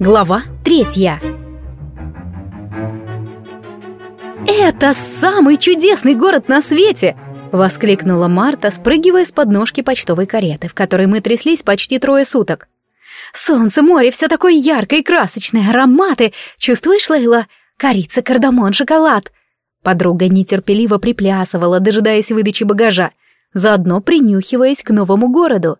Глава третья. «Это самый чудесный город на свете!» — воскликнула Марта, спрыгивая с подножки почтовой кареты, в которой мы тряслись почти трое суток. «Солнце, море, все такое яркое и красочное, ароматы! Чувствуешь, Лейла? Корица, кардамон, шоколад!» Подруга нетерпеливо приплясывала, дожидаясь выдачи багажа, заодно принюхиваясь к новому городу.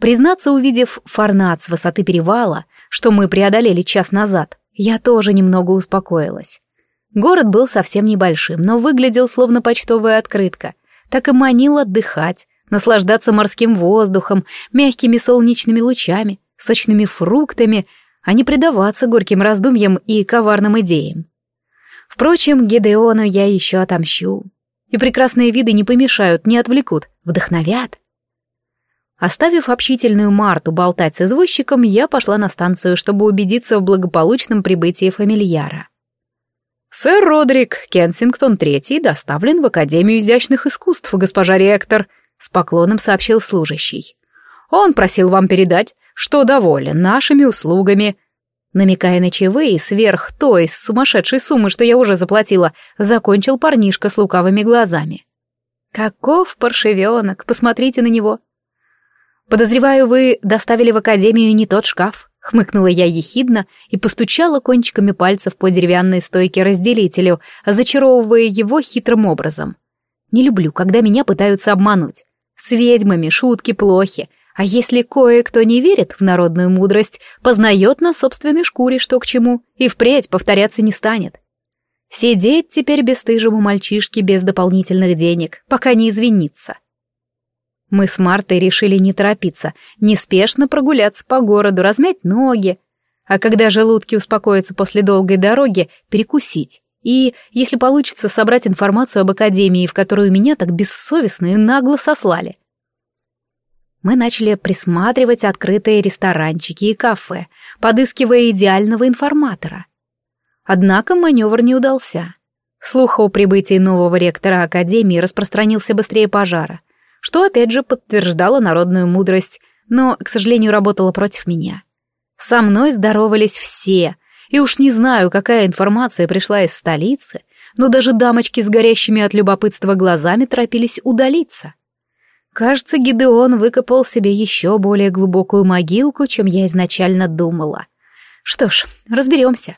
Признаться, увидев форнат с высоты перевала, что мы преодолели час назад, я тоже немного успокоилась. Город был совсем небольшим, но выглядел словно почтовая открытка. Так и манил отдыхать, наслаждаться морским воздухом, мягкими солнечными лучами, сочными фруктами, а не предаваться горьким раздумьям и коварным идеям. Впрочем, Гедеону я еще отомщу. И прекрасные виды не помешают, не отвлекут, вдохновят. Оставив общительную Марту болтать с извозчиком, я пошла на станцию, чтобы убедиться в благополучном прибытии фамильяра. «Сэр Родрик Кенсингтон III доставлен в Академию изящных искусств, госпожа ректор», — с поклоном сообщил служащий. «Он просил вам передать, что доволен нашими услугами». Намекая на чаевые сверх той сумасшедшей суммы, что я уже заплатила, закончил парнишка с лукавыми глазами. «Каков паршивенок, посмотрите на него!» «Подозреваю, вы доставили в академию не тот шкаф», — хмыкнула я ехидно и постучала кончиками пальцев по деревянной стойке разделителю, зачаровывая его хитрым образом. «Не люблю, когда меня пытаются обмануть. С ведьмами шутки плохи, а если кое-кто не верит в народную мудрость, познает на собственной шкуре, что к чему, и впредь повторяться не станет. Сидеть теперь бесстыжему мальчишке без дополнительных денег, пока не извинится». Мы с Мартой решили не торопиться, неспешно прогуляться по городу, размять ноги, а когда желудки успокоятся после долгой дороги, перекусить. И, если получится, собрать информацию об академии, в которую меня так бессовестно и нагло сослали. Мы начали присматривать открытые ресторанчики и кафе, подыскивая идеального информатора. Однако маневр не удался. Слух о прибытии нового ректора академии распространился быстрее пожара — что опять же подтверждало народную мудрость, но, к сожалению, работало против меня. Со мной здоровались все, и уж не знаю, какая информация пришла из столицы, но даже дамочки с горящими от любопытства глазами торопились удалиться. Кажется, Гидеон выкопал себе еще более глубокую могилку, чем я изначально думала. Что ж, разберемся.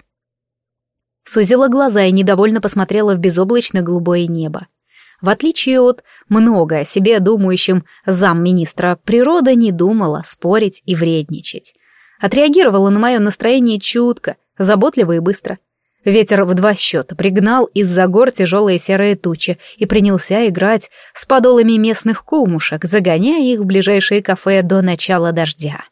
Сузила глаза и недовольно посмотрела в безоблачно-голубое небо. В отличие от много о себе думающим замминистра, природа не думала спорить и вредничать. Отреагировала на мое настроение чутко, заботливо и быстро. Ветер в два счета пригнал из-за гор тяжелые серые тучи и принялся играть с подолами местных кумушек, загоняя их в ближайшие кафе до начала дождя.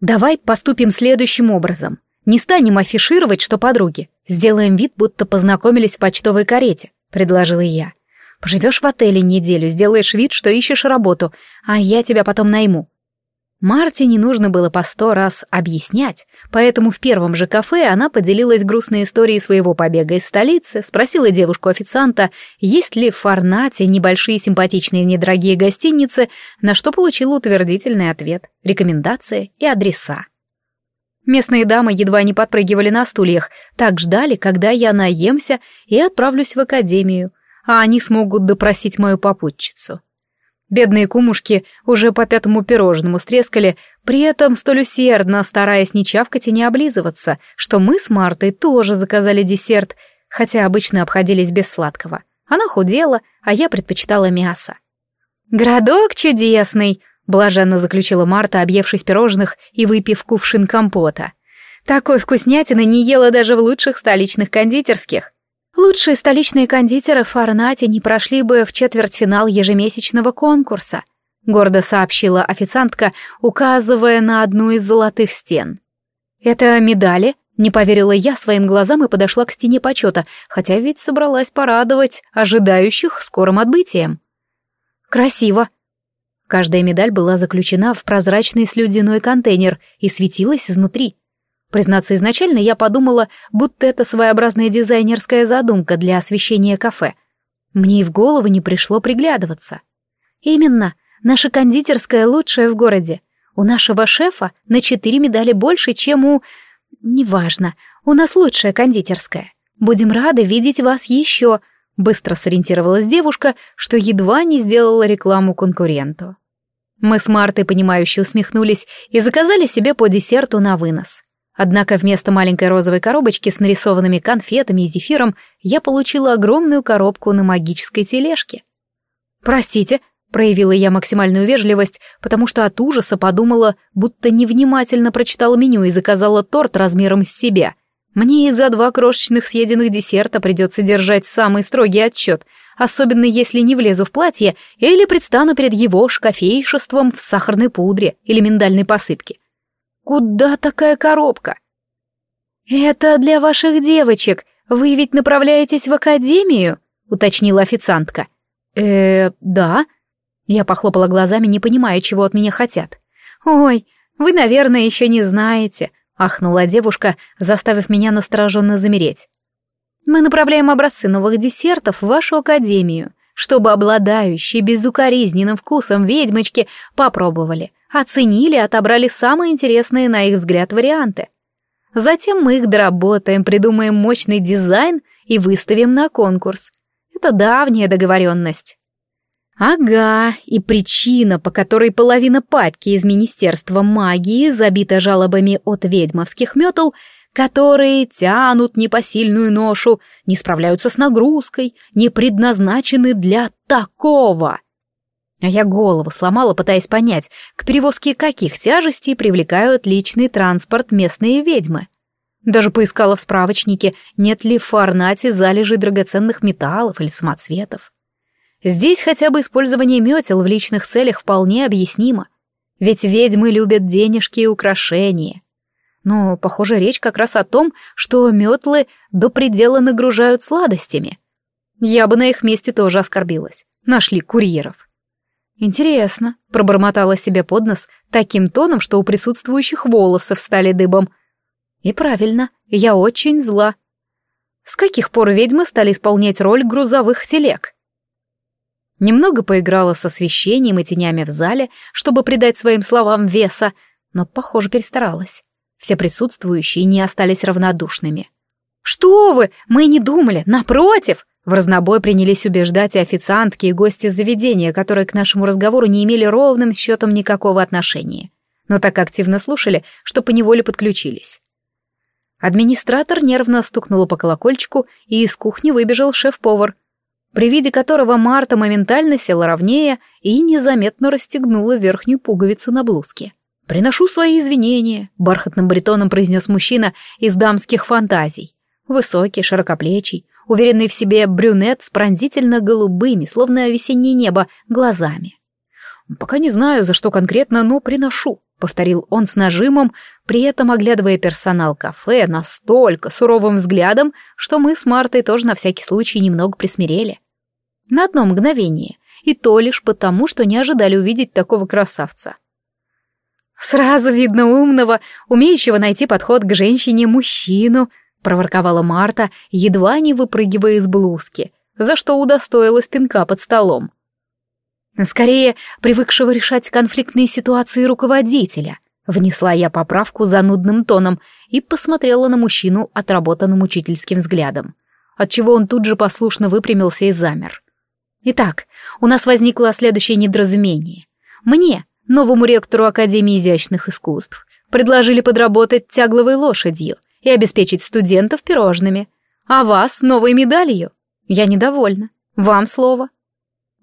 «Давай поступим следующим образом. Не станем афишировать, что подруги. Сделаем вид, будто познакомились в почтовой карете», — предложила я. Поживешь в отеле неделю, сделаешь вид, что ищешь работу, а я тебя потом найму». Марте не нужно было по сто раз объяснять, поэтому в первом же кафе она поделилась грустной историей своего побега из столицы, спросила девушку-официанта, есть ли в Фарнате небольшие симпатичные недорогие гостиницы, на что получила утвердительный ответ, рекомендации и адреса. Местные дамы едва не подпрыгивали на стульях, так ждали, когда я наемся и отправлюсь в академию — а они смогут допросить мою попутчицу. Бедные кумушки уже по пятому пирожному стрескали, при этом столь усердно стараясь не чавкать и не облизываться, что мы с Мартой тоже заказали десерт, хотя обычно обходились без сладкого. Она худела, а я предпочитала мясо. «Городок чудесный!» — блаженно заключила Марта, объевшись пирожных и выпив кувшин компота. «Такой вкуснятины не ела даже в лучших столичных кондитерских». Лучшие столичные кондитеры в Фарнате не прошли бы в четвертьфинал ежемесячного конкурса, гордо сообщила официантка, указывая на одну из золотых стен. Это медали, не поверила я своим глазам и подошла к стене почета, хотя ведь собралась порадовать ожидающих скорым отбытием. Красиво. Каждая медаль была заключена в прозрачный слюдяной контейнер и светилась изнутри. Признаться, изначально я подумала, будто это своеобразная дизайнерская задумка для освещения кафе. Мне и в голову не пришло приглядываться. Именно, наша кондитерская лучшая в городе. У нашего шефа на четыре медали больше, чем у... «Неважно, у нас лучшая кондитерская. Будем рады видеть вас еще», — быстро сориентировалась девушка, что едва не сделала рекламу конкуренту. Мы с Мартой, понимающе усмехнулись и заказали себе по десерту на вынос. Однако вместо маленькой розовой коробочки с нарисованными конфетами и зефиром я получила огромную коробку на магической тележке. «Простите», — проявила я максимальную вежливость, потому что от ужаса подумала, будто невнимательно прочитала меню и заказала торт размером с себя. Мне из-за два крошечных съеденных десерта придется держать самый строгий отчет — особенно если не влезу в платье или предстану перед его шкафейшеством в сахарной пудре или миндальной посыпке. Куда такая коробка? Это для ваших девочек. Вы ведь направляетесь в академию, уточнила официантка. Э, да. Я похлопала глазами, не понимая, чего от меня хотят. Ой, вы, наверное, еще не знаете, ахнула девушка, заставив меня настороженно замереть. Мы направляем образцы новых десертов в вашу академию, чтобы обладающие безукоризненным вкусом ведьмочки попробовали, оценили отобрали самые интересные на их взгляд варианты. Затем мы их доработаем, придумаем мощный дизайн и выставим на конкурс. Это давняя договоренность. Ага, и причина, по которой половина папки из Министерства магии забита жалобами от ведьмовских метл, которые тянут непосильную ношу, не справляются с нагрузкой, не предназначены для такого. А я голову сломала, пытаясь понять, к перевозке каких тяжестей привлекают личный транспорт местные ведьмы. Даже поискала в справочнике, нет ли в Фарнате залежей драгоценных металлов или самоцветов. Здесь хотя бы использование метел в личных целях вполне объяснимо. Ведь ведьмы любят денежки и украшения. Но, похоже, речь как раз о том, что метлы до предела нагружают сладостями. Я бы на их месте тоже оскорбилась. Нашли курьеров. Интересно, пробормотала себе под нос таким тоном, что у присутствующих волосы встали дыбом. И правильно, я очень зла. С каких пор ведьмы стали исполнять роль грузовых телег? Немного поиграла с освещением и тенями в зале, чтобы придать своим словам веса, но, похоже, перестаралась. Все присутствующие не остались равнодушными. «Что вы! Мы не думали! Напротив!» В разнобой принялись убеждать и официантки, и гости заведения, которые к нашему разговору не имели ровным счетом никакого отношения. Но так активно слушали, что поневоле подключились. Администратор нервно стукнула по колокольчику, и из кухни выбежал шеф-повар, при виде которого Марта моментально села ровнее и незаметно расстегнула верхнюю пуговицу на блузке. «Приношу свои извинения», — бархатным баритоном произнес мужчина из дамских фантазий. Высокий, широкоплечий, уверенный в себе брюнет с пронзительно голубыми, словно весеннее небо, глазами. «Пока не знаю, за что конкретно, но приношу», — повторил он с нажимом, при этом оглядывая персонал кафе настолько суровым взглядом, что мы с Мартой тоже на всякий случай немного присмирели. На одно мгновение, и то лишь потому, что не ожидали увидеть такого красавца. «Сразу видно умного, умеющего найти подход к женщине-мужчину», — проворковала Марта, едва не выпрыгивая из блузки, за что удостоилась пинка под столом. «Скорее, привыкшего решать конфликтные ситуации руководителя», — внесла я поправку занудным тоном и посмотрела на мужчину отработанным учительским взглядом, отчего он тут же послушно выпрямился и замер. «Итак, у нас возникло следующее недоразумение. Мне, новому ректору Академии изящных искусств, предложили подработать тягловой лошадью и обеспечить студентов пирожными. А вас новой медалью. Я недовольна. Вам слово.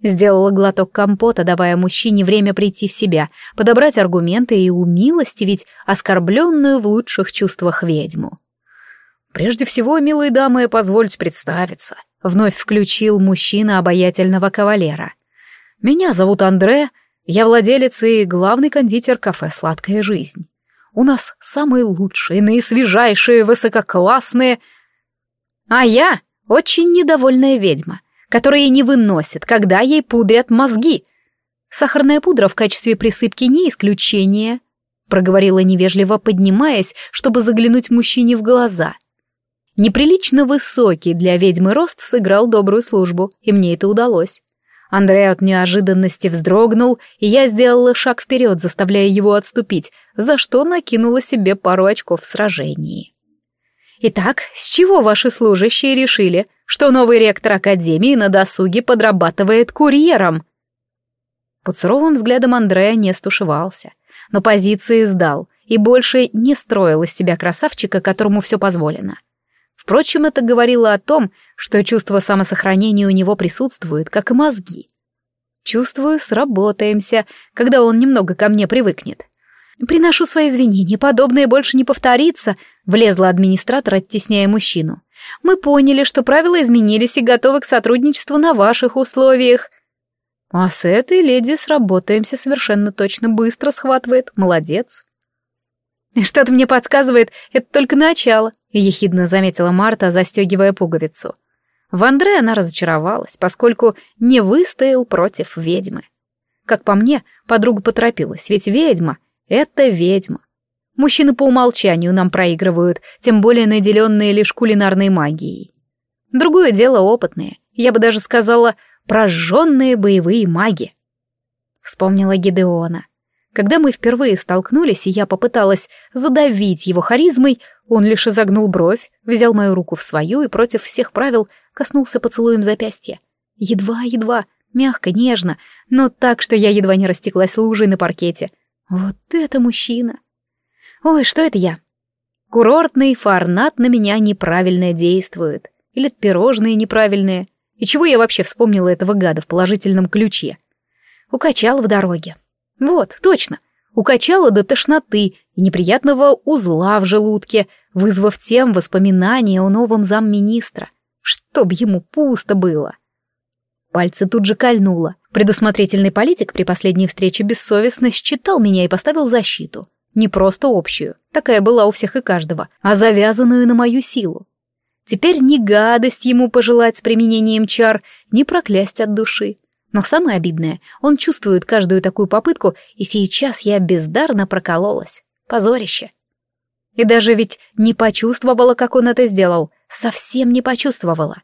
Сделала глоток компота, давая мужчине время прийти в себя, подобрать аргументы и умилостивить оскорбленную в лучших чувствах ведьму. «Прежде всего, милые дамы, позвольте представиться», — вновь включил мужчина обаятельного кавалера. «Меня зовут Андре, я владелец и главный кондитер кафе «Сладкая жизнь». У нас самые лучшие, наисвежайшие, высококлассные... А я очень недовольная ведьма, которая не выносит, когда ей пудрят мозги. Сахарная пудра в качестве присыпки не исключение, проговорила невежливо, поднимаясь, чтобы заглянуть мужчине в глаза. Неприлично высокий для ведьмы рост сыграл добрую службу, и мне это удалось. Андрей от неожиданности вздрогнул, и я сделала шаг вперед, заставляя его отступить, за что накинула себе пару очков в сражении. «Итак, с чего ваши служащие решили, что новый ректор Академии на досуге подрабатывает курьером?» Под суровым взглядом Андрея не стушевался, но позиции сдал и больше не строил из себя красавчика, которому все позволено. Впрочем, это говорило о том, что чувство самосохранения у него присутствует, как и мозги. Чувствую, сработаемся, когда он немного ко мне привыкнет. Приношу свои извинения, подобное больше не повторится, влезла администратор, оттесняя мужчину. Мы поняли, что правила изменились и готовы к сотрудничеству на ваших условиях. А с этой леди сработаемся совершенно точно, быстро схватывает, молодец. «Что-то мне подсказывает, это только начало», — ехидно заметила Марта, застегивая пуговицу. В Андре она разочаровалась, поскольку не выстоял против ведьмы. Как по мне, подруга поторопилась, ведь ведьма — это ведьма. Мужчины по умолчанию нам проигрывают, тем более наделенные лишь кулинарной магией. Другое дело опытные, я бы даже сказала, прожженные боевые маги. Вспомнила Гидеона. Когда мы впервые столкнулись, и я попыталась задавить его харизмой, он лишь изогнул бровь, взял мою руку в свою и против всех правил коснулся поцелуем запястья. Едва-едва, мягко, нежно, но так, что я едва не растеклась лужей на паркете. Вот это мужчина! Ой, что это я? Курортный фарнат на меня неправильно действует. Или пирожные неправильные. И чего я вообще вспомнила этого гада в положительном ключе? Укачал в дороге. Вот, точно. Укачала до тошноты и неприятного узла в желудке, вызвав тем воспоминания о новом замминистра. Чтоб ему пусто было. Пальцы тут же кольнуло. Предусмотрительный политик при последней встрече бессовестно считал меня и поставил защиту. Не просто общую, такая была у всех и каждого, а завязанную на мою силу. Теперь ни гадость ему пожелать с применением чар, ни проклясть от души. Но самое обидное, он чувствует каждую такую попытку, и сейчас я бездарно прокололась. Позорище. И даже ведь не почувствовала, как он это сделал. Совсем не почувствовала.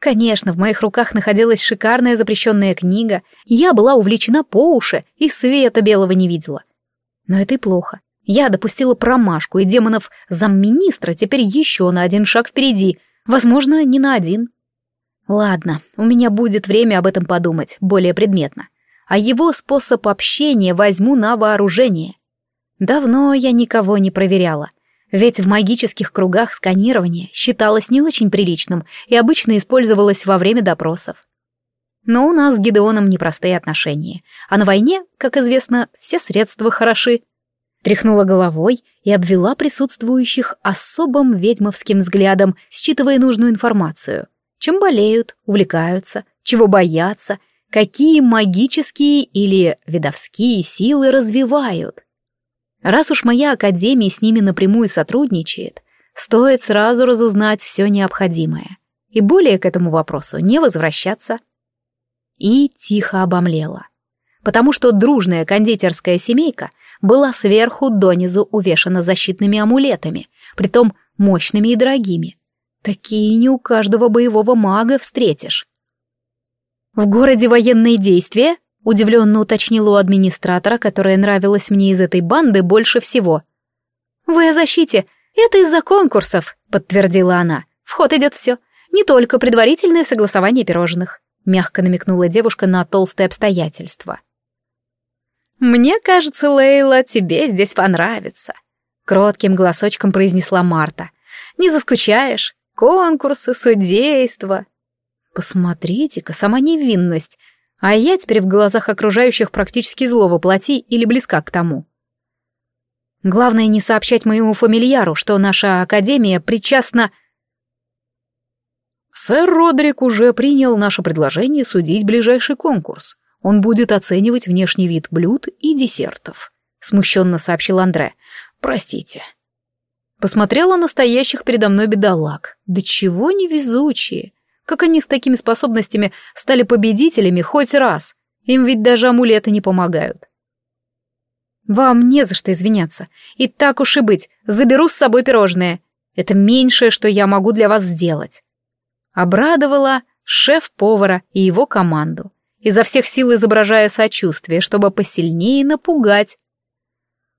Конечно, в моих руках находилась шикарная запрещенная книга. Я была увлечена по уши и света белого не видела. Но это и плохо. Я допустила промашку, и демонов замминистра теперь еще на один шаг впереди. Возможно, не на один. Ладно, у меня будет время об этом подумать, более предметно. А его способ общения возьму на вооружение. Давно я никого не проверяла. Ведь в магических кругах сканирование считалось не очень приличным и обычно использовалось во время допросов. Но у нас с Гидеоном непростые отношения, а на войне, как известно, все средства хороши. Тряхнула головой и обвела присутствующих особым ведьмовским взглядом, считывая нужную информацию — чем болеют, увлекаются, чего боятся, какие магические или видовские силы развивают. Раз уж моя академия с ними напрямую сотрудничает, стоит сразу разузнать все необходимое и более к этому вопросу не возвращаться. И тихо обомлела, потому что дружная кондитерская семейка была сверху донизу увешана защитными амулетами, притом мощными и дорогими, Такие не у каждого боевого мага встретишь. В городе военные действия? Удивленно уточнила у администратора, которая нравилась мне из этой банды больше всего. «Вы о защите. Это из-за конкурсов», — подтвердила она. «Вход идет все. Не только предварительное согласование пирожных», — мягко намекнула девушка на толстые обстоятельства. «Мне кажется, Лейла, тебе здесь понравится», — кротким голосочком произнесла Марта. «Не заскучаешь? конкурсы, судейство. Посмотрите-ка, сама невинность. А я теперь в глазах окружающих практически зло воплоти или близка к тому. Главное не сообщать моему фамильяру, что наша академия причастна... Сэр Родрик уже принял наше предложение судить ближайший конкурс. Он будет оценивать внешний вид блюд и десертов, смущенно сообщил Андре. Простите. Посмотрела на стоящих передо мной бедолаг. Да чего невезучие! Как они с такими способностями стали победителями хоть раз? Им ведь даже амулеты не помогают. Вам не за что извиняться. И так уж и быть, заберу с собой пирожные. Это меньшее, что я могу для вас сделать. Обрадовала шеф-повара и его команду. изо всех сил изображая сочувствие, чтобы посильнее напугать.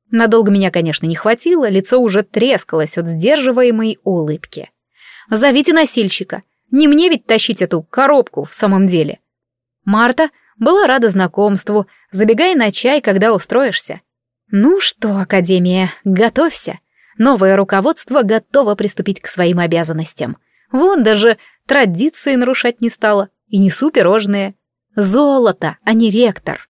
Надолго меня, конечно, не хватило, лицо уже трескалось от сдерживаемой улыбки. «Зовите носильщика. Не мне ведь тащить эту коробку в самом деле». Марта была рада знакомству, забегай на чай, когда устроишься. «Ну что, Академия, готовься. Новое руководство готово приступить к своим обязанностям. Вон даже традиции нарушать не стало. И несу пирожные. Золото, а не ректор».